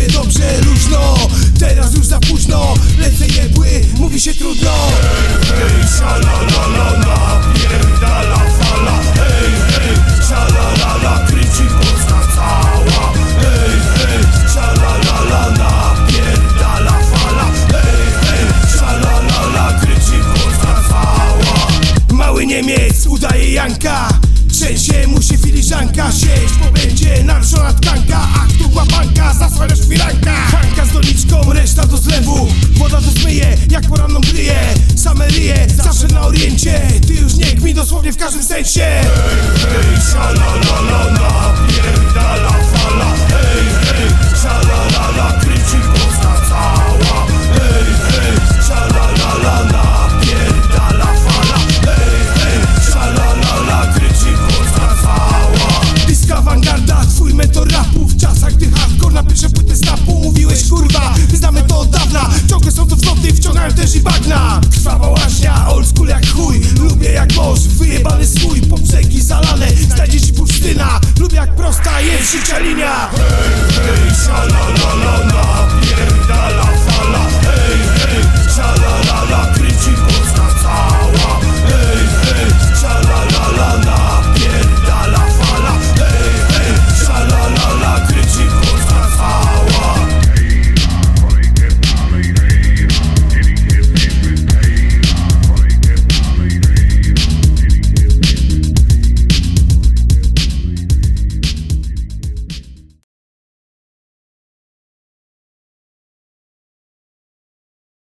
były dobrze luźno. Teraz już za późno, lecę jebły, mówi się trudno. Hej, szalalalala, pierdala fala. Hej, hej, szalalala, kryci Polska cała. Hej, hej, szalalala, pierdala fala. Hej, hej, szalalala, kryci Polska cała. Mały Niemiec udaje Janka. Trzęsie mu się filiżanka, sieć, bo będzie naruszona tkanka, Łapanka, zasłaniasz firanka Hanka z doliczką, reszta do zlewu. Woda to zmyje, jak poranną bryje Same ryje, zawsze na oriencie. Ty już nie kmi dosłownie w każdym sensie Pierwszy linia Hej, hej, sha la la la la.